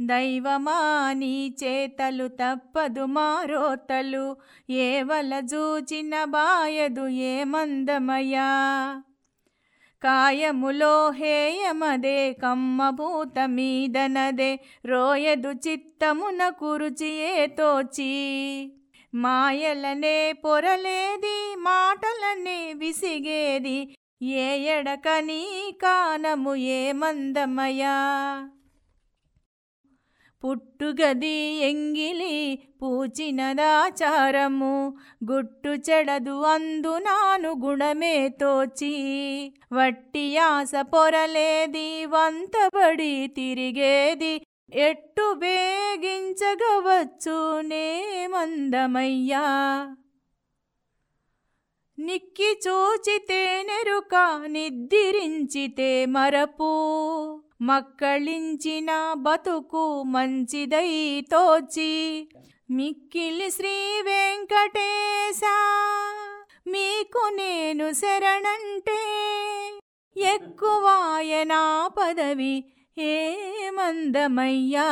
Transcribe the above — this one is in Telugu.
దైవమా నీ చేతలు తప్పదు మారోతలు ఏవల జూచిన బాయదు ఏ మందమయా కాయములో హేయమదే కమ్మభూత మీదనదే రోయదు చిత్తమున కురుచి ఏ తోచి. మాయలనే పొరలేది మాటలనే విసిగేది ఏ ఎడకని కానము ఏ మందమయా పుట్టుగది ఎంగిలి పూచినదాచారము గుట్టు చెడదు అందునాను గుణమే తోచి. వట్టి ఆశ పొరలేది వంతబడి తిరిగేది ఎట్టు బేగించగవచ్చు నే మందమయ్యా. నిక్కి చూచితే నెరుక నిద్దిరించితే మరపు. మక్కళించిన బతుకు మంచిదై తోచి మిక్కిలి శ్రీ వెంకటేశ మీకు నేను శరణంటే ఎక్కువాయనా పదవి ఏ మందమయ్యా?